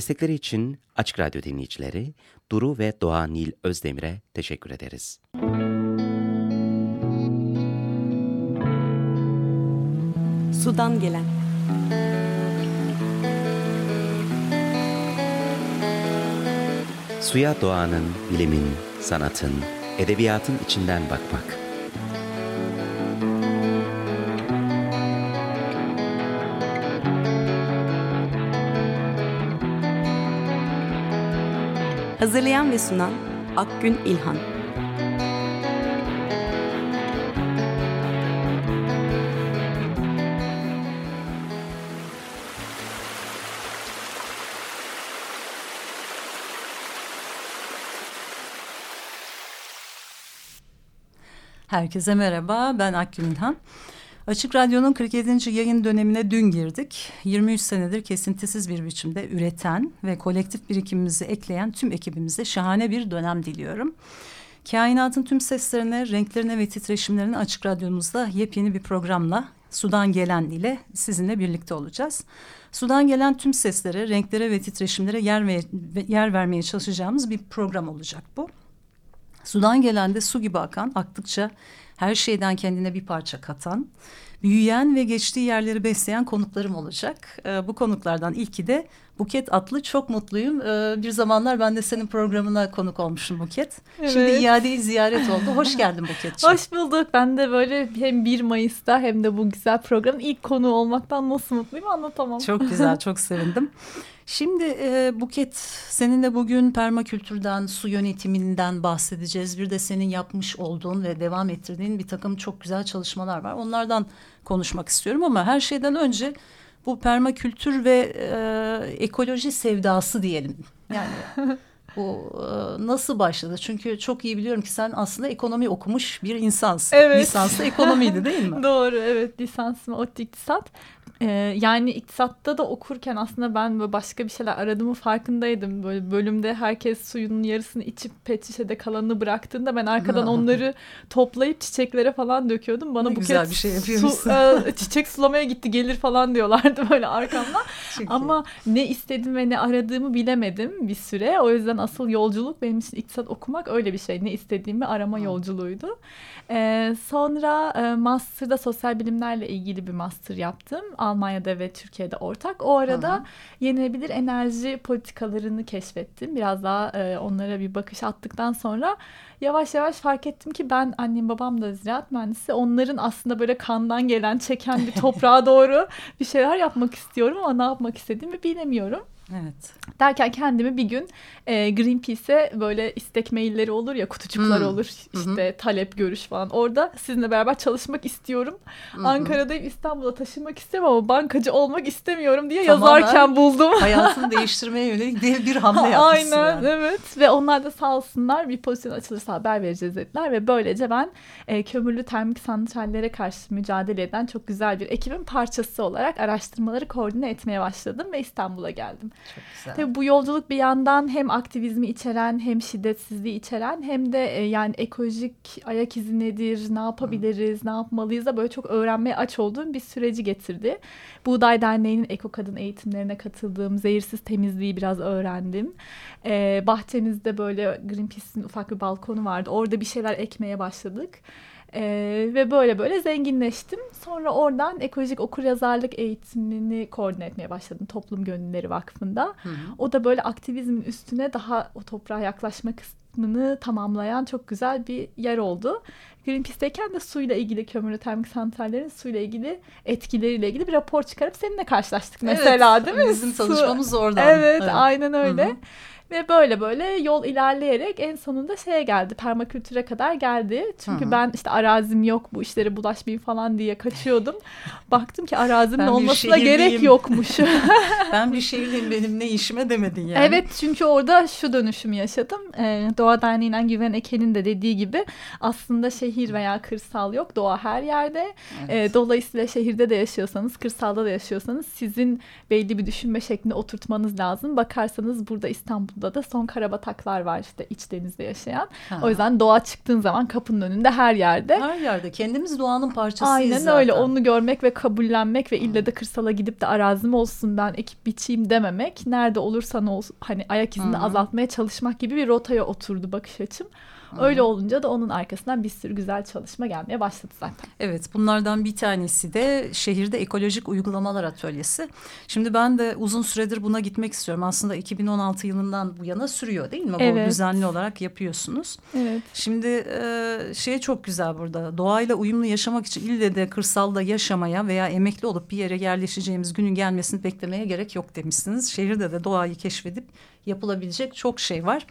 Destekleri için Açık Radyo dinleyicileri Duru ve Doğa Nil Özdemir'e teşekkür ederiz. Sudan gelen Suya doğanın, bilimin, sanatın, edebiyatın içinden bakmak. Hazırlayan ve sunan Akgün İlhan Herkese merhaba, ben Akgün İlhan. Açık Radyo'nun 47. yayın dönemine dün girdik. 23 senedir kesintisiz bir biçimde üreten ve kolektif birikimimizi ekleyen tüm ekibimize şahane bir dönem diliyorum. Kainatın tüm seslerine, renklerine ve titreşimlerine Açık Radyomuzda yepyeni bir programla Sudan Gelen ile sizinle birlikte olacağız. Sudan gelen tüm seslere, renklere ve titreşimlere yer, ve, yer vermeye çalışacağımız bir program olacak bu. Sudan gelen de su gibi akan, aktıkça her şeyden kendine bir parça katan, büyüyen ve geçtiği yerleri besleyen konuklarım olacak. E, bu konuklardan ilki de Buket Atlı. Çok mutluyum. E, bir zamanlar ben de senin programına konuk olmuşum Buket. Evet. Şimdi iade ziyaret oldu. Hoş geldin Buketciğim. Hoş bulduk. Ben de böyle hem 1 Mayıs'ta hem de bu güzel programın ilk konuğu olmaktan nasıl mutluyum anlatamam. Çok güzel, çok sevindim. Şimdi e, Buket seninle bugün permakültürden, su yönetiminden bahsedeceğiz. Bir de senin yapmış olduğun ve devam ettirdiğin bir takım çok güzel çalışmalar var. Onlardan konuşmak istiyorum ama her şeyden önce bu permakültür ve e, ekoloji sevdası diyelim. Yani bu e, nasıl başladı? Çünkü çok iyi biliyorum ki sen aslında ekonomi okumuş bir insansın. Evet. Lisanslı ekonomiydi değil mi? Doğru evet lisansım ODTÜ İktisat. Ee, yani iktisatta da okurken aslında ben böyle başka bir şeyler aradığımı farkındaydım. Böyle bölümde herkes suyunun yarısını içip pet şişede kalanını bıraktığında ben arkadan onları toplayıp çiçeklere falan döküyordum. Bana bu güzel bir şey. Su, e, çiçek sulamaya gitti gelir falan diyorlardı böyle arkamda. Ama ne istedim ve ne aradığımı bilemedim bir süre. O yüzden asıl yolculuk benim için iktisat okumak öyle bir şey. Ne istediğimi arama hmm. yolculuğuydu. Ee, sonra e, master'da sosyal bilimlerle ilgili bir master yaptım. Almanya'da ve Türkiye'de ortak. O arada Hı-hı. yenilebilir enerji politikalarını keşfettim. Biraz daha e, onlara bir bakış attıktan sonra yavaş yavaş fark ettim ki ben annem babam da ziraat mühendisi. Onların aslında böyle kandan gelen çeken bir toprağa doğru bir şeyler yapmak istiyorum ama ne yapmak istediğimi bilemiyorum. Evet. Derken kendimi bir gün e, Greenpeace'e böyle istek mailleri olur ya kutucuklar hmm. olur işte Hı-hı. talep görüş falan. Orada sizinle beraber çalışmak istiyorum. Hı-hı. Ankara'dayım İstanbul'a taşınmak istiyorum ama bankacı olmak istemiyorum diye Tamamen yazarken buldum. hayatını değiştirmeye yönelik dev bir hamle yapmışsın Aynen yani. evet ve onlar da sağ olsunlar bir pozisyon açılırsa haber vereceğiz dediler ve böylece ben e, kömürlü termik santrallere karşı mücadele eden çok güzel bir ekibin parçası olarak araştırmaları koordine etmeye başladım ve İstanbul'a geldim. Tabii bu yolculuk bir yandan hem aktivizmi içeren hem şiddetsizliği içeren hem de e, yani ekolojik ayak izi nedir, ne yapabiliriz, Hı. ne yapmalıyız da böyle çok öğrenmeye aç olduğum bir süreci getirdi. Buğday Derneği'nin Eko Kadın eğitimlerine katıldığım, zehirsiz temizliği biraz öğrendim. E, bahçemizde böyle Greenpeace'in ufak bir balkonu vardı. Orada bir şeyler ekmeye başladık. Ee, ve böyle böyle zenginleştim. Sonra oradan ekolojik okuryazarlık eğitimini koordine etmeye başladım Toplum Gönülleri Vakfı'nda. Hı hı. O da böyle aktivizmin üstüne daha o toprağa yaklaşma kısmını tamamlayan çok güzel bir yer oldu. Greenpeace'teyken de suyla ilgili kömürlü termik santrallerin suyla ilgili etkileriyle ilgili bir rapor çıkarıp seninle karşılaştık mesela evet, değil mi? Bizim tanışmamız oradan. Evet, evet. aynen öyle. Hı-hı. Ve böyle böyle yol ilerleyerek en sonunda şeye geldi. Permakültüre kadar geldi. Çünkü Hı-hı. ben işte arazim yok bu işlere bulaşmayayım falan diye kaçıyordum. Baktım ki arazimin olmasına gerek yokmuş. ben bir şehirliyim benim ne işime demedin yani. Evet çünkü orada şu dönüşümü yaşadım. Ee, Doğa Derneği'nden Güven Eken'in de dediği gibi aslında şehir şehir veya kırsal yok. Doğa her yerde. Evet. E, dolayısıyla şehirde de yaşıyorsanız, kırsalda da yaşıyorsanız sizin belli bir düşünme şeklinde oturtmanız lazım. Bakarsanız burada İstanbul'da da son karabataklar var işte iç denizde yaşayan. Ha. O yüzden doğa çıktığın zaman kapının önünde her yerde. Her yerde. Kendimiz doğanın parçasıyız Aynen zaten. öyle. Onu görmek ve kabullenmek ve ille de kırsala gidip de arazim olsun ben ekip biçeyim dememek. Nerede olursan ol hani ayak izini Hı-hı. azaltmaya çalışmak gibi bir rotaya oturdu bakış açım. Öyle olunca da onun arkasından bir sürü güzel çalışma gelmeye başladı zaten. Evet bunlardan bir tanesi de şehirde ekolojik uygulamalar atölyesi. Şimdi ben de uzun süredir buna gitmek istiyorum. Aslında 2016 yılından bu yana sürüyor değil mi? Evet. Bu düzenli olarak yapıyorsunuz. Evet. Şimdi e, şey çok güzel burada. Doğayla uyumlu yaşamak için ille de kırsalda yaşamaya veya emekli olup bir yere yerleşeceğimiz günün gelmesini beklemeye gerek yok demişsiniz. Şehirde de doğayı keşfedip yapılabilecek çok şey var.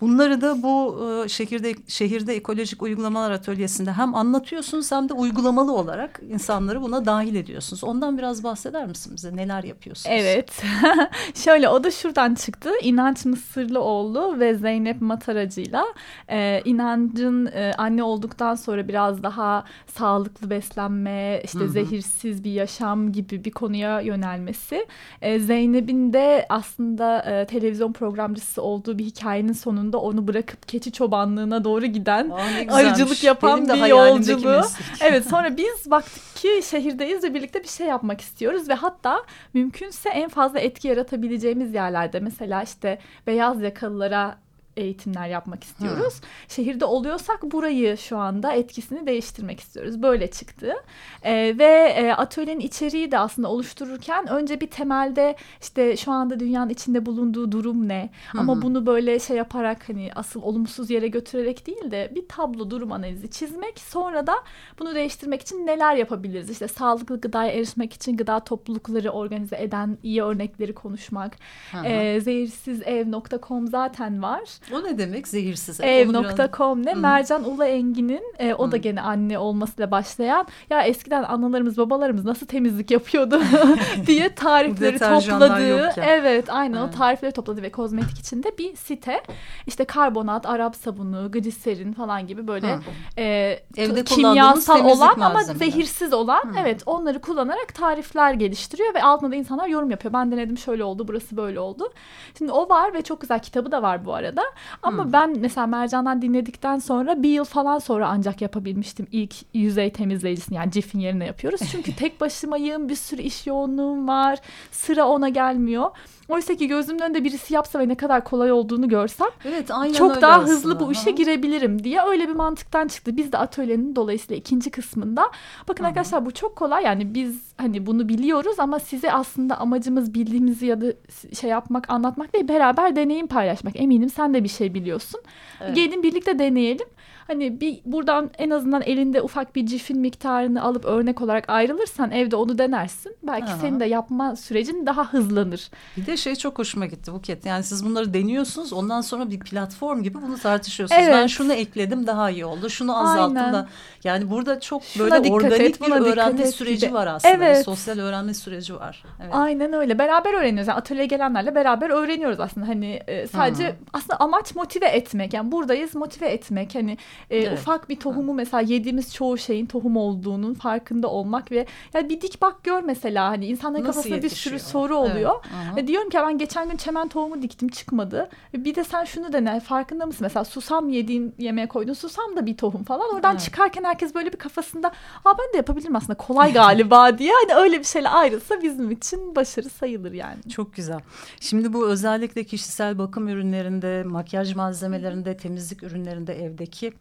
Bunları da bu e, şehirde şehirde ekolojik uygulamalar atölyesinde hem anlatıyorsunuz hem de uygulamalı olarak insanları buna dahil ediyorsunuz. Ondan biraz bahseder misin bize? Neler yapıyorsunuz? Evet. Şöyle o da şuradan çıktı. İnanç Mısırlıoğlu ve Zeynep Mataracı'yla e, inancın e, anne olduktan sonra biraz daha sağlıklı beslenme, işte Hı-hı. zehirsiz bir yaşam gibi bir konuya yönelmesi. E, Zeynep'in de aslında e, televizyon programcısı olduğu bir hikayenin sonunda sonunda onu bırakıp keçi çobanlığına doğru giden Aa, arıcılık yapan Benim bir yolculuğu. evet sonra biz baktık ki şehirdeyiz ve birlikte bir şey yapmak istiyoruz ve hatta mümkünse en fazla etki yaratabileceğimiz yerlerde mesela işte beyaz yakalılara eğitimler yapmak istiyoruz. Hı. Şehirde oluyorsak burayı şu anda etkisini değiştirmek istiyoruz. Böyle çıktı. E, ve e, atölyenin içeriği de aslında oluştururken önce bir temelde işte şu anda dünyanın içinde bulunduğu durum ne? Hı. Ama bunu böyle şey yaparak hani asıl olumsuz yere götürerek değil de bir tablo durum analizi çizmek. Sonra da bunu değiştirmek için neler yapabiliriz? İşte sağlıklı gıdaya erişmek için gıda toplulukları organize eden iyi örnekleri konuşmak. E, zehirsizev.com zaten var. O ne demek zehirsiz ev? Ev.com ne? Mercan Ula Engin'in e, o Hı. da gene anne olmasıyla başlayan ya eskiden analarımız babalarımız nasıl temizlik yapıyordu diye tarifleri topladığı. Evet aynen Hı. o tarifleri topladı ve kozmetik içinde bir site. İşte karbonat, Arap sabunu, gliserin falan gibi böyle e, Evde kimyasal olan ama zehirsiz olan Hı. evet onları kullanarak tarifler geliştiriyor ve altında da insanlar yorum yapıyor. Ben denedim şöyle oldu burası böyle oldu. Şimdi o var ve çok güzel kitabı da var bu arada. Ama hmm. ben mesela Mercan'dan dinledikten sonra bir yıl falan sonra ancak yapabilmiştim ilk yüzey temizleyicisini yani cifin yerine yapıyoruz. Çünkü tek başımayım bir sürü iş yoğunluğum var sıra ona gelmiyor. Oysa ki gözümün önünde birisi yapsa ve ne kadar kolay olduğunu görsem evet, aynen çok daha aslında. hızlı bu işe girebilirim diye öyle bir mantıktan çıktı. Biz de atölyenin dolayısıyla ikinci kısmında bakın Aha. arkadaşlar bu çok kolay yani biz hani bunu biliyoruz ama size aslında amacımız bildiğimizi ya da şey yapmak anlatmak değil beraber deneyim paylaşmak. Eminim sen de bir şey biliyorsun. Evet. Gelin birlikte deneyelim hani bir buradan en azından elinde ufak bir cifin miktarını alıp örnek olarak ayrılırsan evde onu denersin. Belki Aha. senin de yapma sürecin daha hızlanır. Bir de şey çok hoşuma gitti Buket. Yani siz bunları deniyorsunuz ondan sonra bir platform gibi bunu tartışıyorsunuz. Evet. Ben şunu ekledim daha iyi oldu. Şunu azalttım Aynen. da. Yani burada çok Şuna böyle organik et, bir öğrenme süreci gibi. var aslında. Evet. Bir sosyal öğrenme süreci var. Evet. Aynen öyle. Beraber öğreniyoruz. Yani atölyeye gelenlerle beraber öğreniyoruz aslında. Hani e, sadece Hı. aslında amaç motive etmek. Yani buradayız motive etmek. Hani e, evet. ufak bir tohumu mesela yediğimiz çoğu şeyin tohum olduğunun farkında olmak ve yani bir dik bak gör mesela hani insanların Nasıl kafasında yetişiyor? bir sürü soru oluyor. Evet. Ve diyorum ki ben geçen gün çemen tohumu diktim çıkmadı. Bir de sen şunu dene farkında mısın? Mesela susam yediğin yemeğe koydun susam da bir tohum falan. Oradan evet. çıkarken herkes böyle bir kafasında Aa ben de yapabilirim aslında kolay galiba diye. Hani öyle bir şeyle ayrılsa bizim için başarı sayılır yani. Çok güzel. Şimdi bu özellikle kişisel bakım ürünlerinde, makyaj malzemelerinde, temizlik ürünlerinde evdeki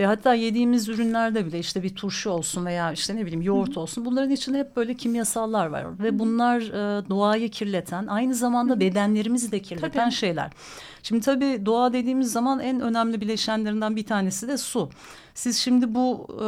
ve hatta yediğimiz ürünlerde bile işte bir turşu olsun veya işte ne bileyim yoğurt olsun bunların içinde hep böyle kimyasallar var. Ve bunlar e, doğayı kirleten aynı zamanda bedenlerimizi de kirleten tabii. şeyler. Şimdi tabii doğa dediğimiz zaman en önemli bileşenlerinden bir tanesi de su. Siz şimdi bu e,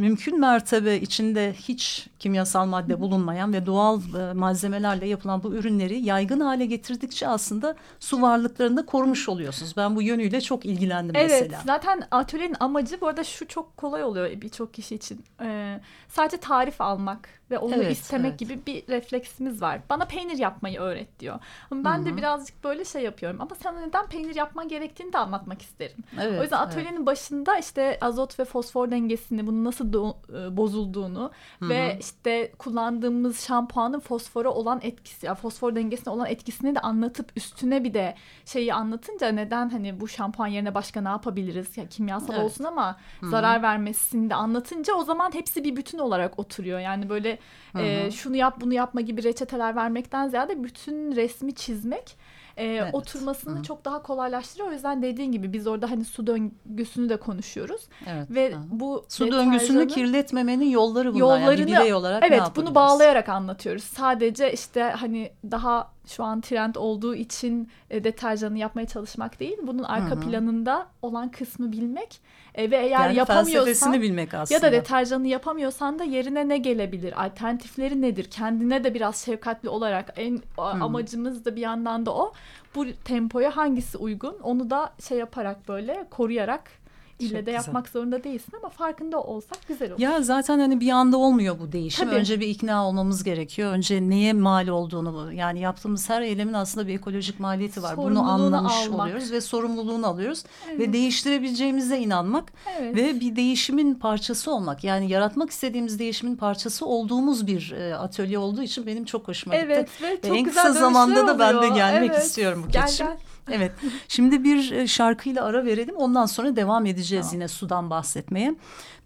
mümkün mertebe içinde hiç kimyasal madde bulunmayan ve doğal e, malzemelerle yapılan bu ürünleri yaygın hale getirdikçe aslında su varlıklarını da korumuş oluyorsunuz. Ben bu yönüyle çok ilgilendim evet, mesela. Evet zaten atölyenin amacı bu arada şu çok kolay oluyor birçok kişi için. Ee, sadece tarif almak ve onu evet, istemek evet. gibi bir refleksimiz var. Bana peynir yapmayı öğret diyor. Ben Hı-hı. de birazcık böyle şey yapıyorum. Ama sana neden peynir yapman gerektiğini de anlatmak isterim. Evet, o yüzden atölyenin evet. başında işte azot ve fosfor dengesini bunun nasıl do- e, bozulduğunu Hı-hı. ve işte kullandığımız şampuanın fosfora olan etkisi, yani fosfor dengesine olan etkisini de anlatıp üstüne bir de şeyi anlatınca neden hani bu şampuan yerine başka ne yapabiliriz? Ya kimyasal evet. olsun ama Hı-hı. zarar vermesini de anlatınca o zaman hepsi bir bütün olarak oturuyor. Yani böyle e, şunu yap bunu yapma gibi reçeteler vermekten ziyade bütün resmi çizmek e, evet. oturmasını Hı. çok daha kolaylaştırıyor. O yüzden dediğin gibi biz orada hani su döngüsünü de konuşuyoruz. Evet. Ve Hı. bu su döngüsünü kirletmemenin yolları bunlar. Yollarını, yani olarak evet bunu bağlayarak anlatıyoruz. Sadece işte hani daha şu an trend olduğu için e, deterjanı yapmaya çalışmak değil. Bunun arka Hı-hı. planında olan kısmı bilmek e, ve eğer yani yapamıyorsan bilmek aslında. ya da deterjanı yapamıyorsan da yerine ne gelebilir? Alternatifleri nedir? Kendine de biraz şefkatli olarak en Hı-hı. amacımız da bir yandan da o. Bu tempoya hangisi uygun? Onu da şey yaparak böyle koruyarak İlle de yapmak zorunda değilsin ama farkında olsak güzel olur. Ya zaten hani bir anda olmuyor bu değişim. Tabii. Önce bir ikna olmamız gerekiyor. Önce neye mal olduğunu yani yaptığımız her eylemin aslında bir ekolojik maliyeti var. Bunu anlamış almak. oluyoruz ve sorumluluğunu alıyoruz evet. ve değiştirebileceğimize inanmak evet. ve bir değişimin parçası olmak. Yani yaratmak istediğimiz değişimin parçası olduğumuz bir e, atölye olduğu için benim çok hoşuma evet, gitti. Evet ve çok en güzel kısa zamanda oluyor. da ben de gelmek evet. istiyorum bu gel, gel. Evet. Şimdi bir e, şarkıyla ara verelim. Ondan sonra devam edeceğiz tamam. yine sudan bahsetmeye.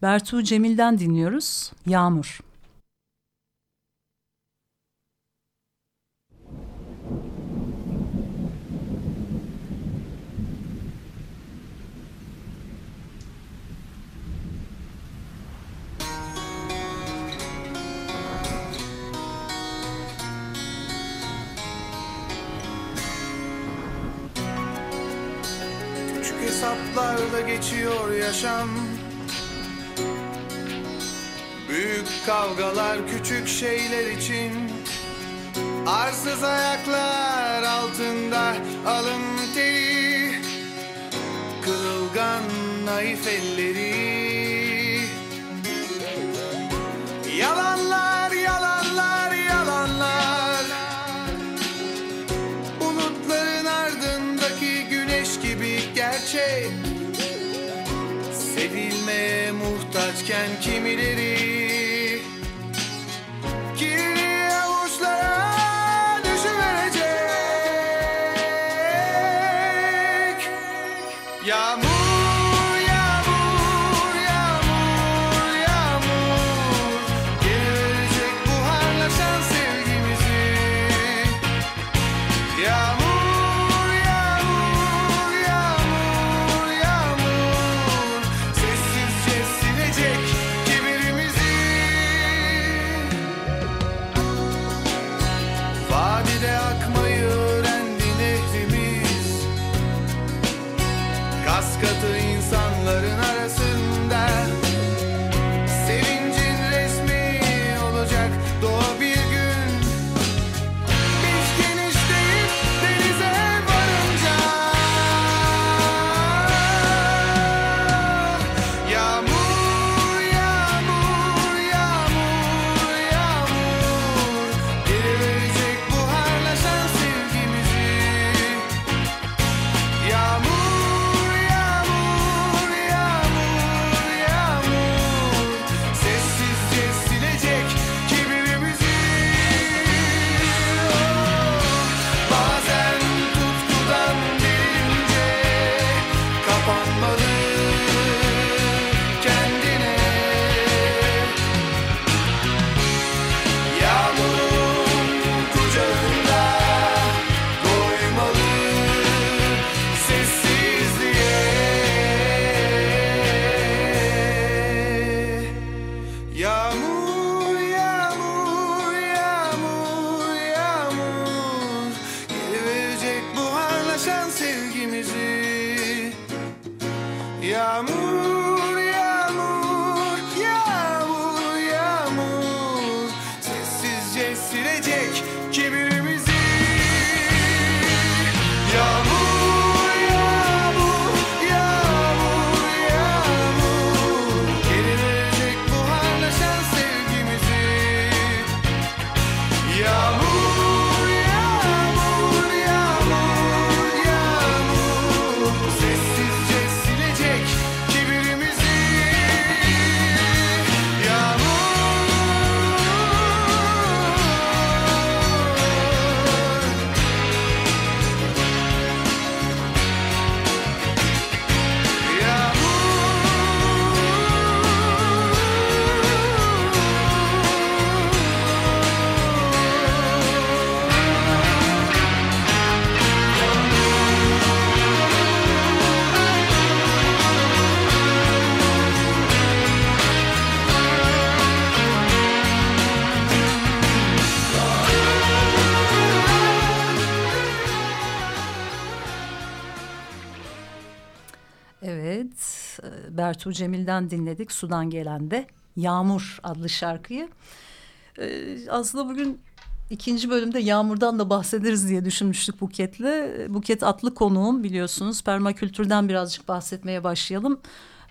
Bertu Cemil'den dinliyoruz. Yağmur. Geçiyor yaşam. Büyük kavgalar küçük şeyler için Arsız ayaklar altında alın teri Kırılgan naif elleri muhtaçken kimileri Bertu Cemil'den dinledik. Sudan gelen de Yağmur adlı şarkıyı. E, Aslında bugün ikinci bölümde Yağmur'dan da bahsederiz diye düşünmüştük Buket'le. Buket atlı konuğum biliyorsunuz. Permakültürden birazcık bahsetmeye başlayalım.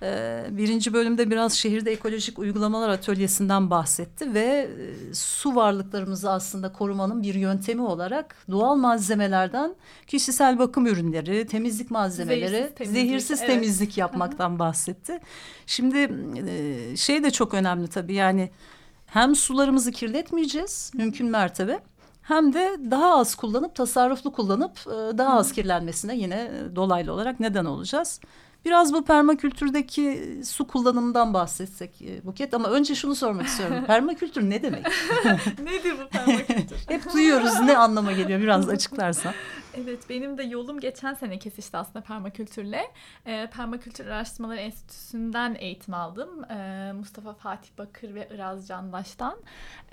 E, Birinci bölümde biraz şehirde ekolojik uygulamalar atölyesinden bahsetti ve e, su varlıklarımızı aslında korumanın bir yöntemi olarak doğal malzemelerden kişisel bakım ürünleri, temizlik malzemeleri, Zehirsiz temizlik, zehirsiz evet. temizlik yapmaktan bahsetti. Şimdi e, şey de çok önemli tabii yani hem sularımızı kirletmeyeceğiz mümkün mertebe hem de daha az kullanıp tasarruflu kullanıp e, daha az kirlenmesine yine dolaylı olarak neden olacağız. Biraz bu permakültürdeki su kullanımından bahsetsek e, Buket ama önce şunu sormak istiyorum. Permakültür ne demek? Nedir bu permakültür? Hep duyuyoruz ne anlama geliyor biraz açıklarsan. Evet benim de yolum geçen sene kesişti aslında permakültürle. Ee, Permakültür Araştırmaları Enstitüsü'nden eğitim aldım. Ee, Mustafa Fatih Bakır ve Iraz Candaş'tan.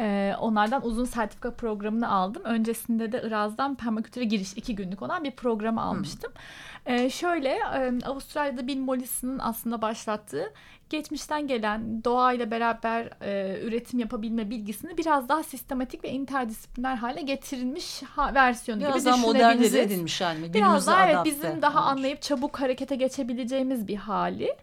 Ee, onlardan uzun sertifika programını aldım. Öncesinde de Iraz'dan permakültüre giriş iki günlük olan bir programı almıştım. Ee, şöyle Avustralya'da Bill Mollison'ın aslında başlattığı geçmişten gelen doğayla beraber e, üretim yapabilme bilgisini biraz daha sistematik ve interdisipliner hale getirilmiş ha- versiyonu Biraz gibi daha modernize edilmiş yani. Biraz daha evet bizim daha olmuş. anlayıp çabuk harekete geçebileceğimiz bir hali.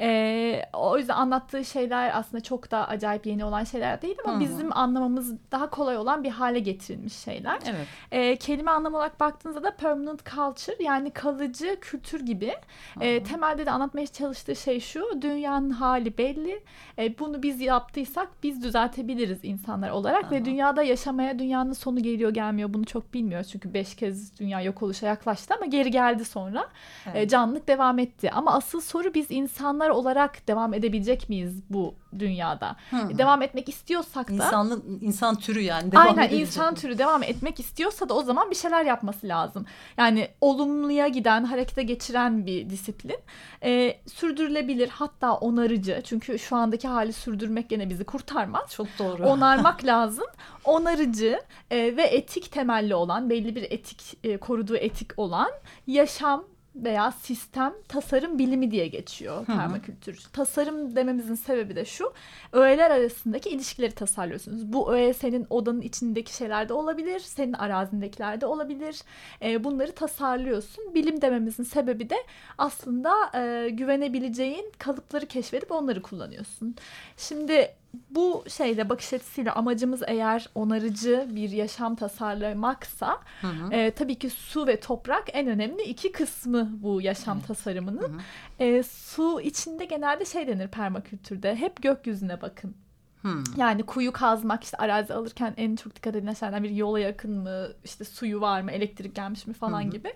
Ee, o yüzden anlattığı şeyler aslında çok da acayip yeni olan şeyler değil ama Hı hı. bizim anlamamız daha kolay olan bir hale getirilmiş şeyler. Evet. Ee, kelime anlamı olarak baktığınızda da permanent culture yani kalıcı kültür gibi. Ee, temelde de anlatmaya çalıştığı şey şu dünyanın hali belli. Ee, bunu biz yaptıysak biz düzeltebiliriz insanlar olarak Aha. ve dünyada yaşamaya dünyanın sonu geliyor gelmiyor bunu çok bilmiyoruz. Çünkü beş kez dünya yok oluşa yaklaştı ama geri geldi sonra. Evet. E, canlılık devam etti. Ama asıl soru biz insanlar olarak devam edebilecek miyiz bu dünyada? Hı hı. Devam etmek istiyorsak da İnsanlık, insan türü yani. Devam Aynen insan mi? türü devam etmek istiyorsa da o zaman bir şeyler yapması lazım. Yani olumluya giden, harekete geçiren bir disiplin. E, sürdürülebilir hatta onarıcı. Çünkü şu andaki hali sürdürmek gene bizi kurtarmaz. Çok doğru. Onarmak lazım. Onarıcı e, ve etik temelli olan, belli bir etik e, koruduğu etik olan yaşam veya sistem tasarım bilimi diye geçiyor Hı hı. permakültür. Tasarım dememizin sebebi de şu. Öğeler arasındaki ilişkileri tasarlıyorsunuz. Bu öğe senin odanın içindeki şeylerde olabilir, senin arazindekiler de olabilir. E, bunları tasarlıyorsun. Bilim dememizin sebebi de aslında e, güvenebileceğin kalıpları keşfedip onları kullanıyorsun. Şimdi bu şeyle bakış açısıyla amacımız eğer onarıcı bir yaşam tasarlamaksa Hı hı. e, tabii ki su ve toprak en önemli iki kısmı bu yaşam tasarımının. Hı hı. E, su içinde genelde şey denir permakültürde hep gökyüzüne bakın. Hı. Yani kuyu kazmak işte arazi alırken en çok dikkat edilen şeylerden biri yola yakın mı işte suyu var mı elektrik gelmiş mi falan Hı hı. gibi.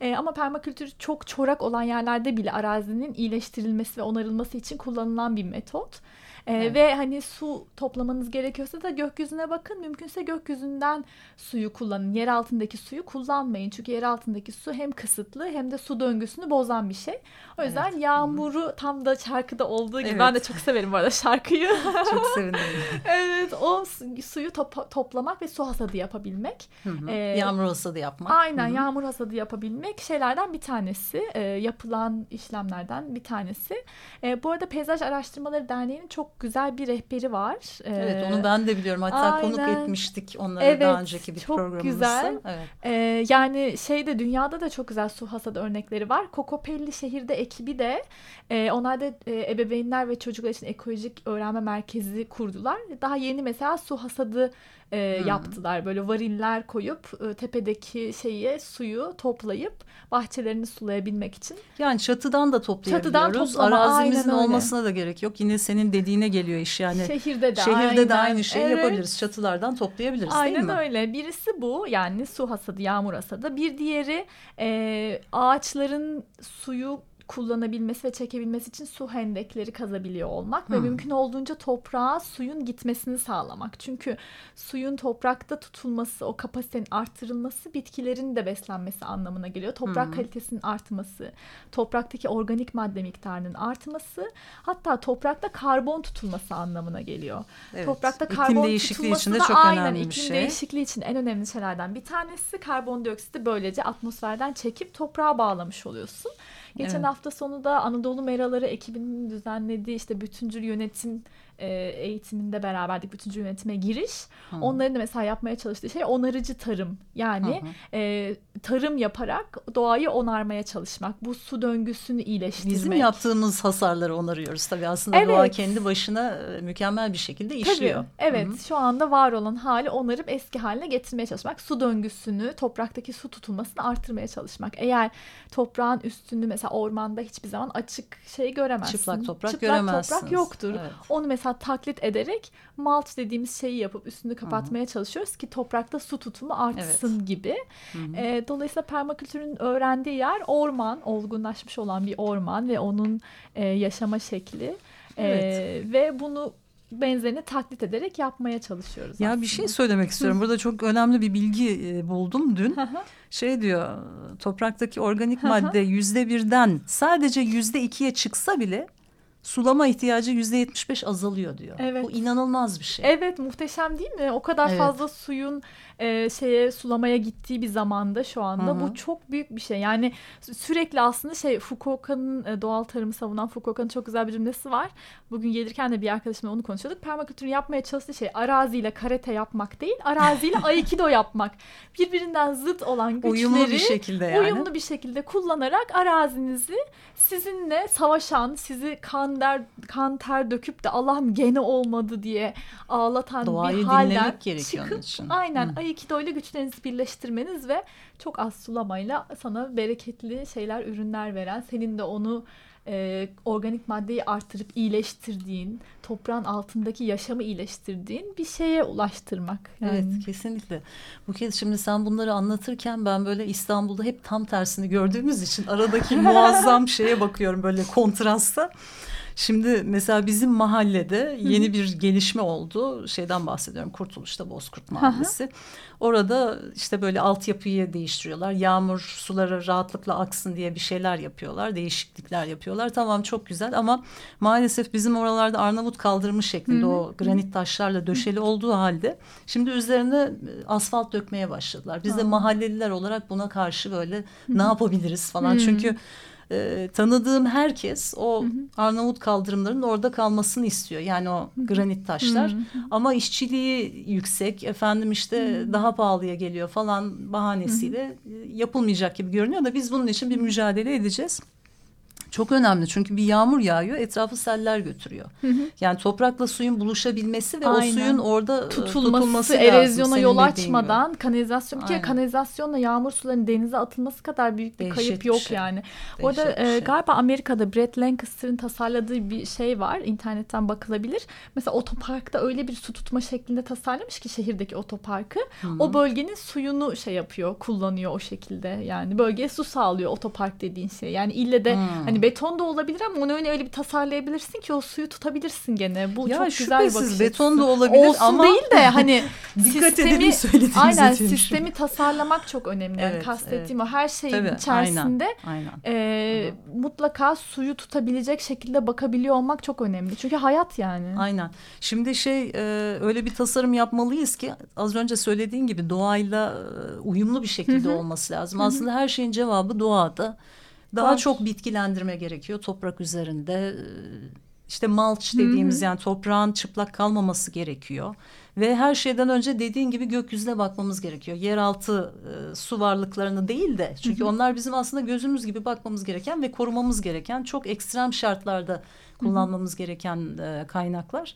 E, ama permakültür çok çorak olan yerlerde bile arazinin iyileştirilmesi ve onarılması için kullanılan bir metot. E, Evet. Ve hani su toplamanız gerekiyorsa da gökyüzüne bakın. Mümkünse gökyüzünden suyu kullanın. Yer altındaki suyu kullanmayın. Çünkü yer altındaki su hem kısıtlı hem de su döngüsünü bozan bir şey. O yüzden Evet. yağmuru tam da şarkıda olduğu gibi Evet. ben de çok severim bu arada şarkıyı. Çok sevindim. evet o su- suyu top- toplamak ve su hasadı yapabilmek. Hı hı. Ee, Yağmur olsa da yapmak. Aynen Hı hı. yağmur hasadı yapabilmek şeylerden bir tanesi. e, yapılan işlemlerden bir tanesi. E, bu arada Peyzaj Araştırmaları Derneği'nin çok güzel bir rehberi var. E, Evet onu ben de biliyorum. Hatta konuk aynen. etmiştik onları Evet, daha önceki bir çok programımızda. güzel. Evet. Ee, yani şeyde dünyada da çok güzel su hasadı örnekleri var. Kokopelli şehirde ekibi de e, onlar da e, ebeveynler ve çocuklar için ekolojik öğrenme merkezi kurdular. Daha yeni mesela su hasadı e, yaptılar. Böyle variller koyup e, tepedeki şeyi suyu toplayıp bahçelerini sulayabilmek için. Yani çatıdan da toplayabiliyoruz. Çatıdan toplama, Arazimizin olmasına da gerek yok. Yine senin dediğine geliyor iş yani. Şehirde de Şehirde de aynen. aynı şeyi Evet. yapabiliriz. Çatılardan toplayabiliriz değil Aynen mi? öyle. Birisi bu yani su hasadı, yağmur hasadı. Bir diğeri e, ağaçların suyu kullanabilmesi ve çekebilmesi için su hendekleri kazabiliyor olmak ve Hmm. mümkün olduğunca toprağa suyun gitmesini sağlamak. Çünkü suyun toprakta tutulması, o kapasitenin arttırılması bitkilerin de beslenmesi anlamına geliyor. Toprak Hmm. kalitesinin artması, topraktaki organik madde miktarının artması, hatta toprakta karbon tutulması anlamına geliyor. Evet. Toprakta İklim karbon değişikliği tutulması için de çok aynen önemli bir iklim şey. değişikliği için en önemli şeylerden bir tanesi karbondioksiti böylece atmosferden çekip toprağa bağlamış oluyorsun. Geçen Evet. hafta sonu da Anadolu Meraları ekibinin düzenlediği işte bütüncül yönetim e, eğitiminde beraberdik. Bütüncül yönetime giriş. Hı. Onların da mesela yapmaya çalıştığı şey onarıcı tarım. Yani Hı hı. e, tarım yaparak doğayı onarmaya çalışmak. Bu su döngüsünü iyileştirmek. Bizim yaptığımız hasarları onarıyoruz tabii. Aslında Evet. doğa kendi başına e, mükemmel bir şekilde işliyor. Tabii, evet Hı hı. şu anda var olan hali onarıp eski haline getirmeye çalışmak. Su döngüsünü, topraktaki su tutulmasını artırmaya çalışmak. Eğer toprağın üstünü mesela ormanda hiçbir zaman açık şey göremezsin. Çıplak toprak Çıplak göremezsiniz. toprak yoktur. Evet. Onu mesela taklit ederek mulch dediğimiz şeyi yapıp üstünü kapatmaya çalışıyoruz ki toprakta su tutumu artsın gibi. Hı hı. E, dolayısıyla permakültürün öğrendiği yer orman, olgunlaşmış olan bir orman ve onun e, yaşama şekli. E, Evet. ve bunu benzerini taklit ederek yapmaya çalışıyoruz Ya aslında. bir şey söylemek istiyorum. Burada çok önemli bir bilgi e, buldum dün. Şey diyor topraktaki organik madde yüzde birden sadece yüzde ikiye çıksa bile sulama ihtiyacı yüzde yetmiş beş azalıyor diyor. Evet. Bu inanılmaz bir şey. Evet muhteşem değil mi? O kadar Evet. fazla suyun e, şeye sulamaya gittiği bir zamanda şu anda Hı hı. bu çok büyük bir şey. Yani sü- sürekli aslında şey Fukuoka'nın e, doğal tarımı savunan Fukuoka'nın çok güzel bir cümlesi var. Bugün gelirken de bir arkadaşımla onu konuşuyorduk. Permakültürün yapmaya çalıştığı şey araziyle karate yapmak değil, araziyle aikido yapmak. Birbirinden zıt olan güçleri Uyumlu bir şekilde yani. uyumlu bir şekilde kullanarak arazinizi sizinle savaşan, sizi kan der, kan ter döküp de Allah'ım gene olmadı diye ağlatan Doğayı bir halden dinlemek gerekiyor onun çıkıp için. aynen Hı. Aikido ile güçlerinizi birleştirmeniz ve çok az sulamayla sana bereketli şeyler, ürünler veren, senin de onu e, organik maddeyi artırıp iyileştirdiğin, toprağın altındaki yaşamı iyileştirdiğin bir şeye ulaştırmak. Yani. Evet kesinlikle. Bu kez şimdi sen bunları anlatırken ben böyle İstanbul'da hep tam tersini gördüğümüz için aradaki muazzam şeye bakıyorum böyle kontrasta. Şimdi mesela bizim mahallede yeni bir gelişme oldu. Şeyden bahsediyorum Kurtuluş'ta Bozkurt Mahallesi. Orada işte böyle altyapıyı değiştiriyorlar. Yağmur suları rahatlıkla aksın diye bir şeyler yapıyorlar. Değişiklikler yapıyorlar. Tamam çok güzel ama maalesef bizim oralarda Arnavut kaldırımı şeklinde o granit taşlarla döşeli olduğu halde şimdi üzerine e, asfalt dökmeye başladılar. Biz de mahalleliler olarak buna karşı böyle ne yapabiliriz falan. Çünkü e, tanıdığım herkes o Arnavut kaldırımlarının orada kalmasını istiyor. Yani o granit taşlar. Ama işçiliği yüksek. Efendim işte daha pahalıya geliyor falan bahanesiyle e, yapılmayacak gibi görünüyor da biz bunun için bir mücadele edeceğiz. Çok önemli çünkü bir yağmur yağıyor etrafı seller götürüyor. Yani toprakla suyun buluşabilmesi ve Aynen. o suyun orada e, tutulması, lazım, erozyona senin yol açmadan kanalizasyon bir kere Aynen. kanalizasyonla yağmur sularının denize atılması kadar büyük bir Dehşet kayıp bir yok şey. yani. gibi. Orada Dehşet bir e, şey. galiba Amerika'da Brett Lancaster'ın tasarladığı bir şey var. İnternetten bakılabilir. Mesela otoparkta öyle bir su tutma şeklinde tasarlamış ki şehirdeki otoparkı. O bölgenin suyunu şey yapıyor, kullanıyor o şekilde. Yani bölgeye su sağlıyor otopark dediğin şey. Yani ille de Hmm. hani beton da olabilir ama onu öyle öyle bir tasarlayabilirsin ki o suyu tutabilirsin gene. Bu Ya çok güzel bir bakış beton da olabilir Olsun ama değil de hani dikkat sistemi, edelim Aynen sistemi tasarlamak çok önemli. Yani Evet, kastettiğim o her şeyin Tabii, içerisinde Aynen. e, mutlaka suyu tutabilecek şekilde bakabiliyor olmak çok önemli. Çünkü hayat yani. Aynen. Şimdi şey e, öyle bir tasarım yapmalıyız ki az önce söylediğin gibi doğayla uyumlu bir şekilde olması lazım. Aslında her şeyin cevabı doğada. Daha Var. çok bitkilendirme gerekiyor toprak üzerinde. E, İşte mulch dediğimiz yani toprağın çıplak kalmaması gerekiyor. Ve her şeyden önce dediğin gibi gökyüzüne bakmamız gerekiyor. Yeraltı e, su varlıklarını değil de çünkü onlar bizim aslında gözümüz gibi bakmamız gereken ve korumamız gereken çok ekstrem şartlarda kullanmamız gereken e, kaynaklar.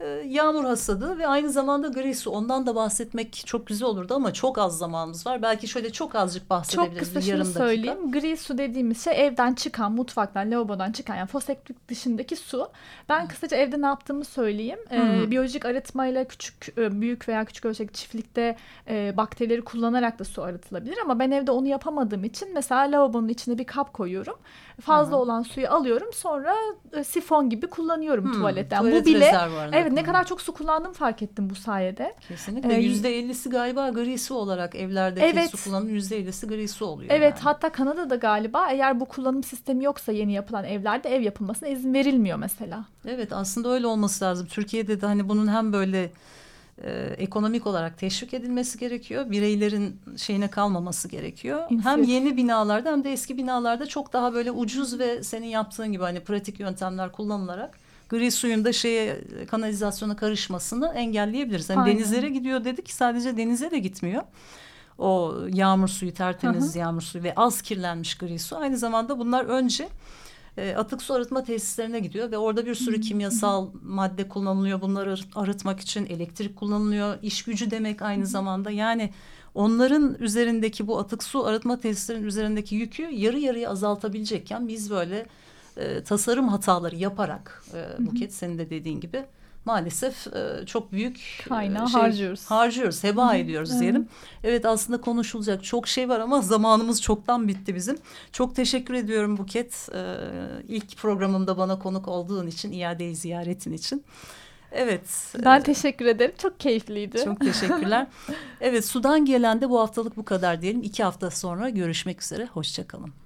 E, yağmur hasadı ve aynı zamanda gri su. Ondan da bahsetmek çok güzel olurdu ama çok az zamanımız var. Belki şöyle çok azıcık bahsedebiliriz. Çok kısa yarım dakika. söyleyeyim. Gri su dediğimiz şey evden çıkan, mutfaktan, lavabodan çıkan yani foseptik dışındaki su. Ben kısaca evde ne yaptığımı söyleyeyim. Ee, Hı. biyolojik arıtmayla küçük, e, büyük veya küçük ölçekli çiftlikte e, bakterileri kullanarak da su arıtılabilir. Ama ben evde onu yapamadığım için mesela lavabonun içine bir kap koyuyorum. Fazla olan suyu alıyorum sonra e, sifon gibi kullanıyorum Hmm, tuvaletten. tuvalet Bu bile rezervuarına evet ne kadar çok su kullandığımı fark ettim bu sayede. Kesinlikle. Ee, Yüzde ellisi galiba gri su olarak evlerdeki Evet. su kullanımı yüzde ellisi gri su oluyor. Evet yani. hatta Kanada'da galiba eğer bu kullanım sistemi yoksa yeni yapılan evlerde ev yapılmasına izin verilmiyor mesela. Evet aslında öyle olması lazım. Türkiye'de de hani bunun hem böyle e, ekonomik olarak teşvik edilmesi gerekiyor. Bireylerin şeyine kalmaması gerekiyor. Hem İnisiyatif. yeni binalarda hem de eski binalarda çok daha böyle ucuz ve senin yaptığın gibi hani pratik yöntemler kullanılarak gri suyun da şeye kanalizasyona karışmasını engelleyebiliriz. Aynen. denizlere gidiyor dedik sadece denize de gitmiyor. O yağmur suyu tertemiz yağmur suyu ve az kirlenmiş gri su. Aynı zamanda bunlar önce e, atık su arıtma tesislerine gidiyor ve orada bir sürü kimyasal madde kullanılıyor. Bunları arıt- arıtmak için elektrik kullanılıyor. İş gücü demek aynı zamanda. Yani onların üzerindeki bu atık su arıtma tesislerinin üzerindeki yükü yarı yarıya azaltabilecekken biz böyle e, tasarım hataları yaparak e, Buket senin de dediğin gibi maalesef e, çok büyük e, Kaynağı harcıyoruz. Harcıyoruz, heba ediyoruz evet. diyelim. Evet aslında konuşulacak çok şey var ama zamanımız çoktan bitti bizim. Çok teşekkür ediyorum Buket. Ee, ilk programımda bana konuk olduğun için, iade ziyaretin için. Evet. Ben e, teşekkür ederim. Çok keyifliydi. çok teşekkürler. evet sudan gelen de bu haftalık bu kadar diyelim. İki hafta sonra görüşmek üzere. Hoşçakalın.